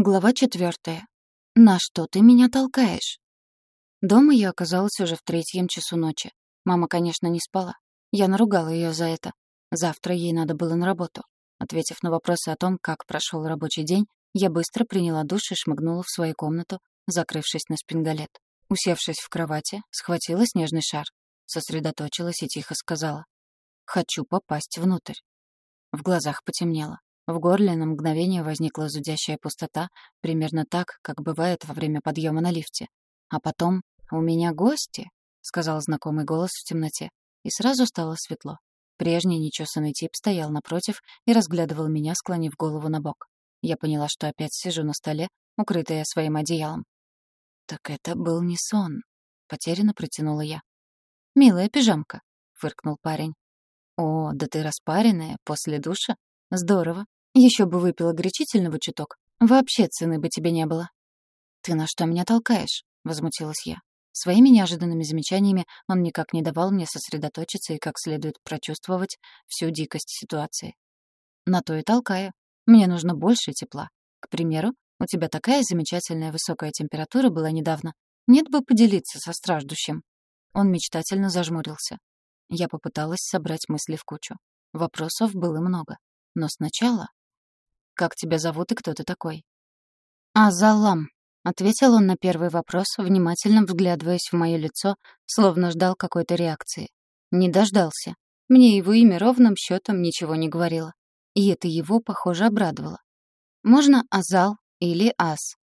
Глава четвертая. На что ты меня толкаешь? Дома я оказалась уже в третьем часу ночи. Мама, конечно, не спала. Я наругала ее за это. Завтра ей надо было на работу. Ответив на вопросы о том, как прошел рабочий день, я быстро приняла душ и шмыгнула в свою комнату, закрывшись на спингалет. Усевшись в кровати, схватила снежный шар, сосредоточилась и тихо сказала. «Хочу попасть внутрь». В глазах потемнело. В горле на мгновение возникла зудящая пустота, примерно так, как бывает во время подъема на лифте. А потом «У меня гости», — сказал знакомый голос в темноте. И сразу стало светло. Прежний нечесанный тип стоял напротив и разглядывал меня, склонив голову на бок. Я поняла, что опять сижу на столе, укрытая своим одеялом. «Так это был не сон», — потерянно протянула я. «Милая пижамка», — фыркнул парень. «О, да ты распаренная, после душа? Здорово. Еще бы выпила горячительного чуток. Вообще цены бы тебе не было». «Ты на что меня толкаешь?» — возмутилась я. Своими неожиданными замечаниями он никак не давал мне сосредоточиться и как следует прочувствовать всю дикость ситуации. На то и толкаю. Мне нужно больше тепла. К примеру, у тебя такая замечательная высокая температура была недавно. Нет бы поделиться со страждущим. Он мечтательно зажмурился. Я попыталась собрать мысли в кучу. Вопросов было много. Но сначала... «Как тебя зовут и кто ты такой?» «Азалам», — ответил он на первый вопрос, внимательно вглядываясь в мое лицо, словно ждал какой-то реакции. Не дождался. Мне его имя ровным счетом ничего не говорило. И это его, похоже, обрадовало. Можно Азал или Ас.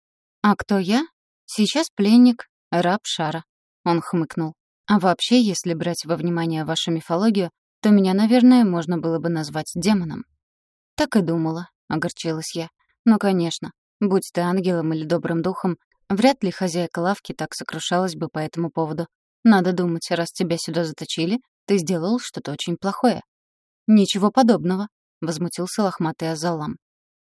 А кто я? Сейчас пленник, раб Шара. Он хмыкнул. А вообще, если брать во внимание вашу мифологию, то меня, наверное, можно было бы назвать демоном. Так и думала, огорчилась я. Ну, конечно, будь ты ангелом или добрым духом, вряд ли хозяйка лавки так сокрушалась бы по этому поводу. Надо думать, раз тебя сюда заточили, ты сделал что-то очень плохое. Ничего подобного, возмутился лохматый Азалам.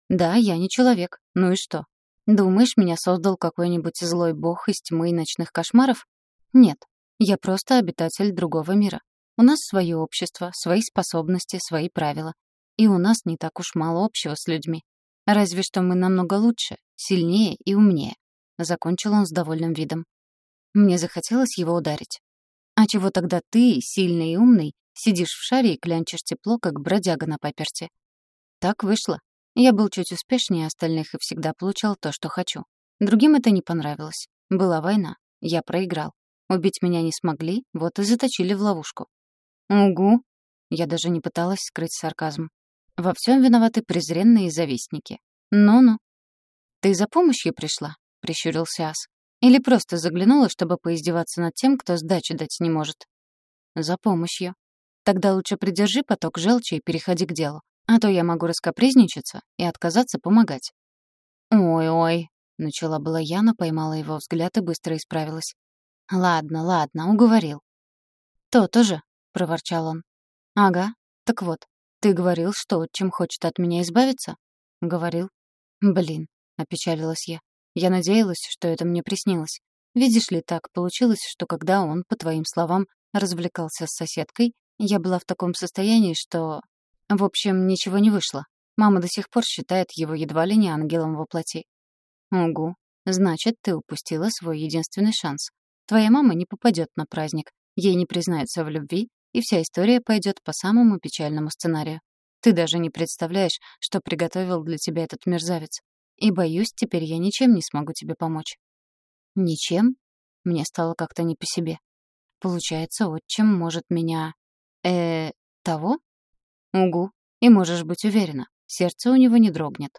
Да, я не человек. Ну и что? Думаешь, меня создал какой-нибудь злой бог из тьмы и ночных кошмаров? Нет, я просто обитатель другого мира. У нас свое общество, свои способности, свои правила. И у нас не так уж мало общего с людьми. Разве что мы намного лучше, сильнее и умнее. Закончил он с довольным видом. Мне захотелось его ударить. А чего тогда ты, сильный и умный, сидишь в шаре и клянчишь тепло, как бродяга на паперте? Так вышло. Я был чуть успешнее остальных и всегда получал то, что хочу. Другим это не понравилось. Была война. Я проиграл. Убить меня не смогли, вот и заточили в ловушку. Угу. Я даже не пыталась скрыть сарказм. Во всем виноваты презренные завистники. Ну-ну. Ты за помощью пришла? Прищурился Ас. Или просто заглянула, чтобы поиздеваться над тем, кто сдачи дать не может? За помощью. Тогда лучше придержи поток желчи и переходи к делу. А то я могу раскопризничаться и отказаться помогать. «Ой-ой», — начала была я, но поймала его взгляд и быстро исправилась. «Ладно, ладно, уговорил». «То-то же», — проворчал он. «Ага, так вот, ты говорил, что отчим хочет от меня избавиться?» «Говорил». «Блин», — опечалилась я. «Я надеялась, что это мне приснилось. Видишь ли, так получилось, что когда он, по твоим словам, развлекался с соседкой, я была в таком состоянии, что... В общем, ничего не вышло. Мама до сих пор считает его едва ли не ангелом во плоти». «Угу. Значит, ты упустила свой единственный шанс. Твоя мама не попадет на праздник, ей не признаются в любви, и вся история пойдет по самому печальному сценарию. Ты даже не представляешь, что приготовил для тебя этот мерзавец. И боюсь, теперь я ничем не смогу тебе помочь. Ничем? Мне стало как-то не по себе. Получается, отчим может меня... э того? Угу. И можешь быть уверена, сердце у него не дрогнет.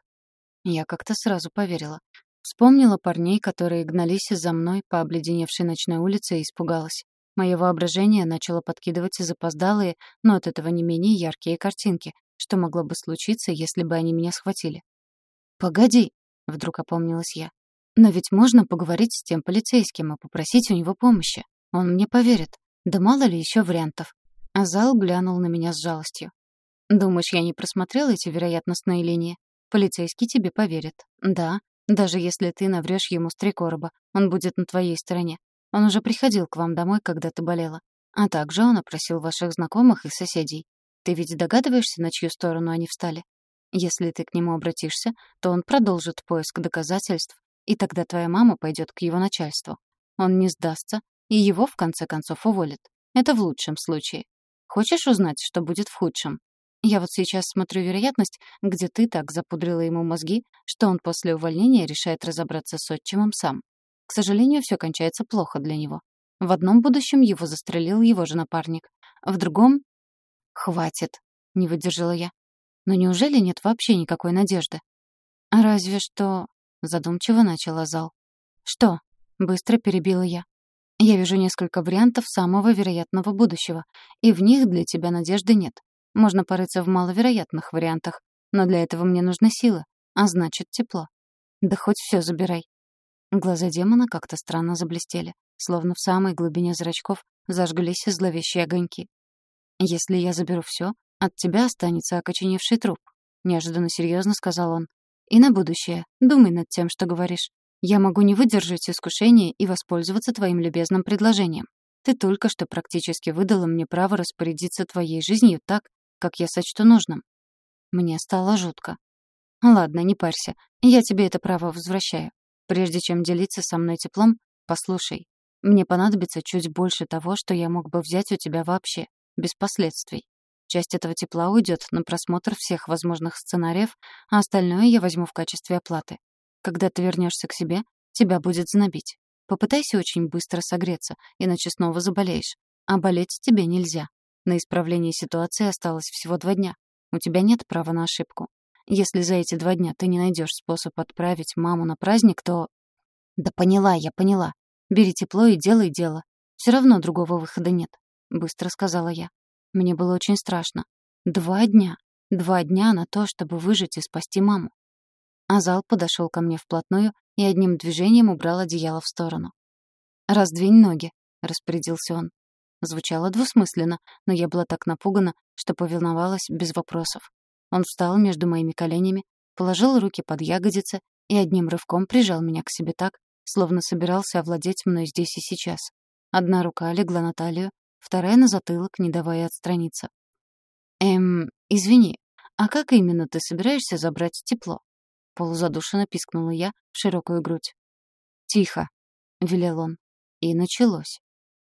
Я как-то сразу поверила. Вспомнила парней, которые гнались за мной по обледеневшей ночной улице и испугалась. Мое воображение начало подкидывать запоздалые, но от этого не менее яркие картинки, что могло бы случиться, если бы они меня схватили. «Погоди», — вдруг опомнилась я. «Но ведь можно поговорить с тем полицейским и попросить у него помощи. Он мне поверит. Да мало ли еще вариантов». Азал глянул на меня с жалостью. «Думаешь, я не просмотрела эти вероятностные линии? Полицейский тебе поверит. Да, даже если ты наврёшь ему с три короба, он будет на твоей стороне. Он уже приходил к вам домой, когда ты болела. А также он опросил ваших знакомых и соседей. Ты ведь догадываешься, на чью сторону они встали? Если ты к нему обратишься, то он продолжит поиск доказательств, и тогда твоя мама пойдет к его начальству. Он не сдастся, и его в конце концов уволят. Это в лучшем случае. Хочешь узнать, что будет в худшем? Я вот сейчас смотрю вероятность, где ты так запудрила ему мозги, что он после увольнения решает разобраться с отчимом сам. К сожалению, все кончается плохо для него. В одном будущем его застрелил его же напарник, в другом... «Хватит», — не выдержала я. «Но неужели нет вообще никакой надежды?» «Разве что...» — задумчиво начала зал. «Что?» — быстро перебила я. «Я вижу несколько вариантов самого вероятного будущего, и в них для тебя надежды нет. Можно порыться в маловероятных вариантах, но для этого мне нужна сила, а значит тепло. Да хоть все забирай». Глаза демона как-то странно заблестели, словно в самой глубине зрачков зажглись зловещие огоньки. «Если я заберу все, от тебя останется окоченевший труп», — неожиданно серьезно сказал он. «И на будущее. Думай над тем, что говоришь. Я могу не выдержать искушения и воспользоваться твоим любезным предложением. Ты только что практически выдала мне право распорядиться твоей жизнью так, как я сочту нужным». Мне стало жутко. «Ладно, не парься. Я тебе это право возвращаю. Прежде чем делиться со мной теплом, послушай. Мне понадобится чуть больше того, что я мог бы взять у тебя вообще, без последствий. Часть этого тепла уйдет на просмотр всех возможных сценариев, а остальное я возьму в качестве оплаты. Когда ты вернешься к себе, тебя будет знобить. Попытайся очень быстро согреться, иначе снова заболеешь. А болеть тебе нельзя. На исправление ситуации осталось всего два дня. У тебя нет права на ошибку. Если за эти два дня ты не найдешь способ отправить маму на праздник, то... Да поняла я, поняла. Бери тепло и делай дело. Все равно другого выхода нет, — быстро сказала я. Мне было очень страшно. Два дня. Два дня на то, чтобы выжить и спасти маму. Азал подошел ко мне вплотную и одним движением убрал одеяло в сторону. «Раздвинь ноги», — распорядился он. Звучало двусмысленно, но я была так напугана, что повиновалась без вопросов. Он встал между моими коленями, положил руки под ягодицы и одним рывком прижал меня к себе так, словно собирался овладеть мной здесь и сейчас. Одна рука легла на талию, вторая — на затылок, не давая отстраниться. «Эм, извини, а как именно ты собираешься забрать тепло?» Полузадушенно пискнула я в широкую грудь. «Тихо», — велел он. И началось.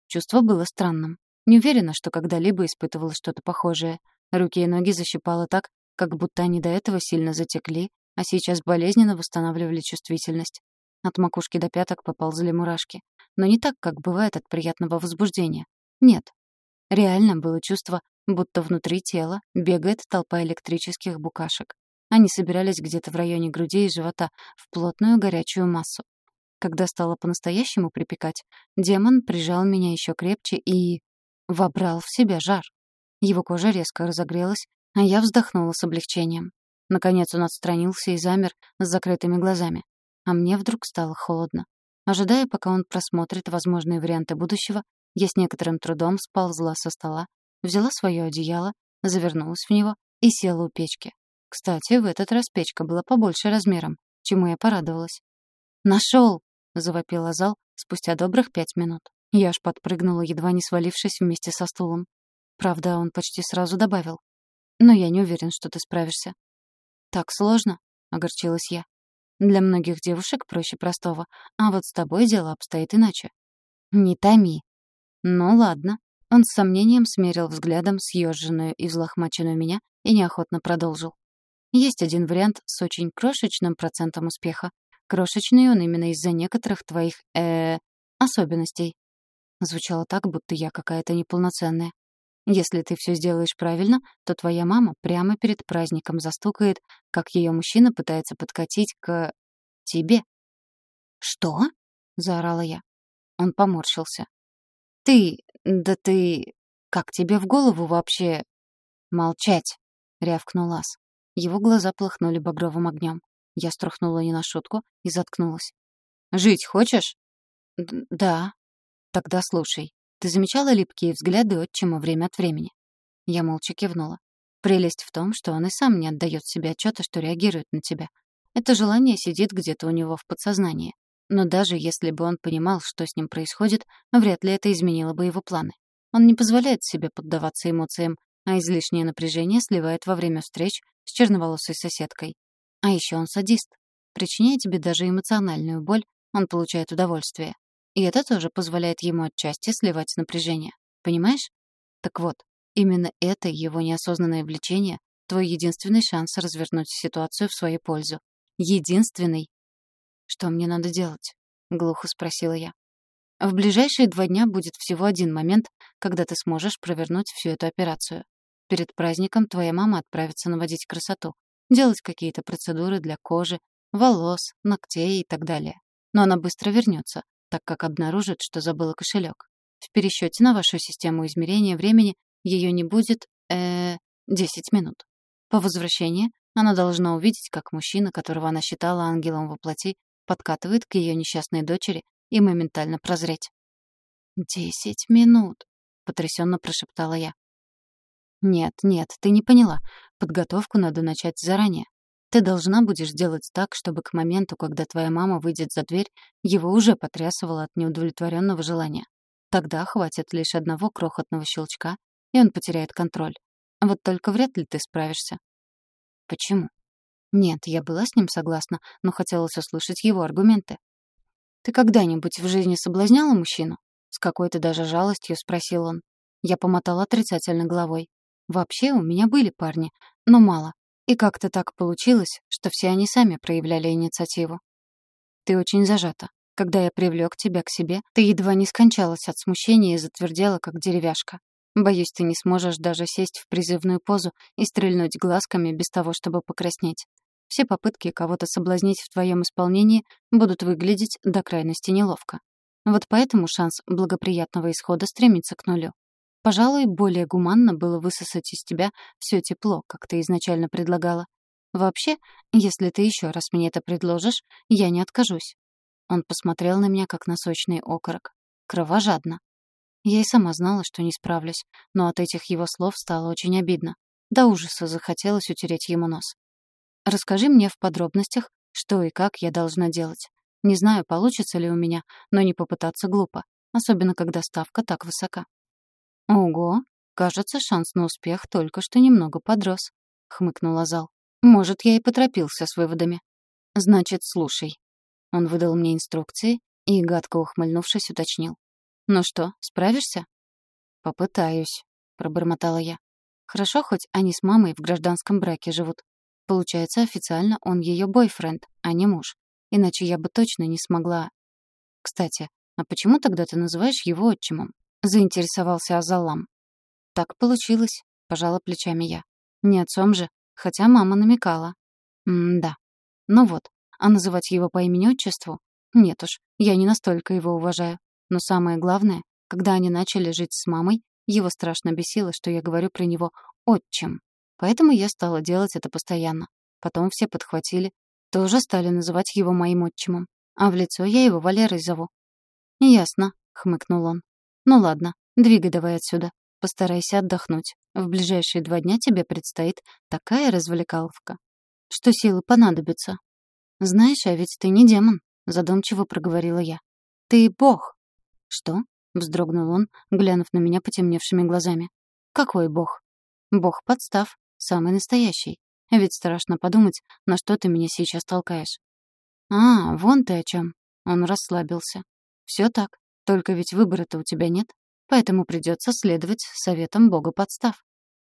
Чувство было странным. Не уверена, что когда-либо испытывала что-то похожее. Руки и ноги защипало так, как будто они до этого сильно затекли, а сейчас болезненно восстанавливали чувствительность. От макушки до пяток поползли мурашки. Но не так, как бывает от приятного возбуждения. Нет. Реально было чувство, будто внутри тела бегает толпа электрических букашек. Они собирались где-то в районе груди и живота в плотную горячую массу. Когда стало по-настоящему припекать, демон прижал меня еще крепче и... вобрал в себя жар. Его кожа резко разогрелась, а я вздохнула с облегчением. Наконец он отстранился и замер с закрытыми глазами. А мне вдруг стало холодно. Ожидая, пока он просмотрит возможные варианты будущего, я с некоторым трудом сползла со стола, взяла свое одеяло, завернулась в него и села у печки. Кстати, в этот раз печка была побольше размером, чему я порадовалась. «Нашел!» — завопил зал спустя добрых пять минут. Я аж подпрыгнула, едва не свалившись вместе со стулом. Правда, он почти сразу добавил но я не уверен, что ты справишься». «Так сложно», — огорчилась я. «Для многих девушек проще простого, а вот с тобой дело обстоит иначе». «Не томи». «Ну ладно». Он с сомнением смерил взглядом съёженную и взлохмаченную меня и неохотно продолжил. «Есть один вариант с очень крошечным процентом успеха. Крошечный он именно из-за некоторых твоих, э, особенностей». Звучало так, будто я какая-то неполноценная. Если ты все сделаешь правильно, то твоя мама прямо перед праздником застукает, как ее мужчина пытается подкатить к... тебе. «Что?» — заорала я. Он поморщился. «Ты... да ты... как тебе в голову вообще...» «Молчать!» — рявкнул Ас. Его глаза плыхнули багровым огнем. Я струхнула не на шутку и заткнулась. «Жить хочешь?» «Да». «Тогда слушай. Ты замечала липкие взгляды отчима время от времени?» Я молча кивнула. Прелесть в том, что он и сам не отдает себе отчета, что реагирует на тебя. Это желание сидит где-то у него в подсознании. Но даже если бы он понимал, что с ним происходит, вряд ли это изменило бы его планы. Он не позволяет себе поддаваться эмоциям, а излишнее напряжение сливает во время встреч с черноволосой соседкой. А еще он садист. Причиняя тебе даже эмоциональную боль, он получает удовольствие. И это тоже позволяет ему отчасти сливать напряжение. Понимаешь? Так вот, именно это его неосознанное влечение — твой единственный шанс развернуть ситуацию в свою пользу. Единственный. «Что мне надо делать?» — глухо спросила я. «В ближайшие два дня будет всего один момент, когда ты сможешь провернуть всю эту операцию. Перед праздником твоя мама отправится наводить красоту, делать какие-то процедуры для кожи, волос, ногтей и так далее. Но она быстро вернется, так как обнаружит, что забыла кошелек. В пересчете на вашу систему измерения времени ее не будет, э, 10 минут. По возвращении она должна увидеть, как мужчина, которого она считала ангелом во плоти, подкатывает к ее несчастной дочери и моментально прозреть. «Десять минут», — потрясенно прошептала я. «Нет, нет, ты не поняла. Подготовку надо начать заранее. Ты должна будешь сделать так, чтобы к моменту, когда твоя мама выйдет за дверь, его уже потрясывало от неудовлетворенного желания. Тогда хватит лишь одного крохотного щелчка, и он потеряет контроль. Вот только вряд ли ты справишься. Почему? Нет, я была с ним согласна, но хотелось услышать его аргументы. «Ты когда-нибудь в жизни соблазняла мужчину?» С какой-то даже жалостью спросил он. Я помотала отрицательно головой. Вообще, у меня были парни, но мало. И как-то так получилось, что все они сами проявляли инициативу. Ты очень зажата. Когда я привлек тебя к себе, ты едва не скончалась от смущения и затвердела, как деревяшка. Боюсь, ты не сможешь даже сесть в призывную позу и стрельнуть глазками без того, чтобы покраснеть. Все попытки кого-то соблазнить в твоем исполнении будут выглядеть до крайности неловко. Вот поэтому шанс благоприятного исхода стремится к нулю. Пожалуй, более гуманно было высосать из тебя все тепло, как ты изначально предлагала. Вообще, если ты еще раз мне это предложишь, я не откажусь. Он посмотрел на меня, как на сочный окорок. Кровожадно. Я и сама знала, что не справлюсь, но от этих его слов стало очень обидно. До ужаса захотелось утереть ему нос. Расскажи мне в подробностях, что и как я должна делать. Не знаю, получится ли у меня, но не попытаться глупо, особенно когда ставка так высока. Ого, кажется, шанс на успех только что немного подрос, хмыкнул Зал. Может, я и поторопился с выводами. Значит, слушай. Он выдал мне инструкции и, гадко ухмыльнувшись, уточнил. «Ну что, справишься?» «Попытаюсь», — пробормотала я. «Хорошо, хоть они с мамой в гражданском браке живут. Получается, официально он ее бойфренд, а не муж. Иначе я бы точно не смогла... Кстати, а почему тогда ты называешь его отчимом? Заинтересовался Азалам. Так получилось, пожала плечами я. Не отцом же, хотя мама намекала. М-да. Ну вот, а называть его по имени-отчеству? Нет уж, я не настолько его уважаю. Но самое главное, когда они начали жить с мамой, его страшно бесило, что я говорю про него «отчим». Поэтому я стала делать это постоянно. Потом все подхватили, тоже стали называть его моим отчимом. А в лицо я его Валерой зову. «Ясно», — хмыкнул он. «Ну ладно, двигай давай отсюда. Постарайся отдохнуть. В ближайшие два дня тебе предстоит такая развлекаловка, что силы понадобятся». «Знаешь, а ведь ты не демон», — задумчиво проговорила я. «Ты бог». «Что?» — вздрогнул он, глянув на меня потемневшими глазами. «Какой бог?» «Бог подстав», Самый настоящий. Ведь страшно подумать, на что ты меня сейчас толкаешь. А, вон ты о чем. Он расслабился. Все так. Только ведь выбора-то у тебя нет. Поэтому придется следовать советам бога подстав.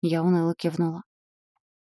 Я уныло кивнула.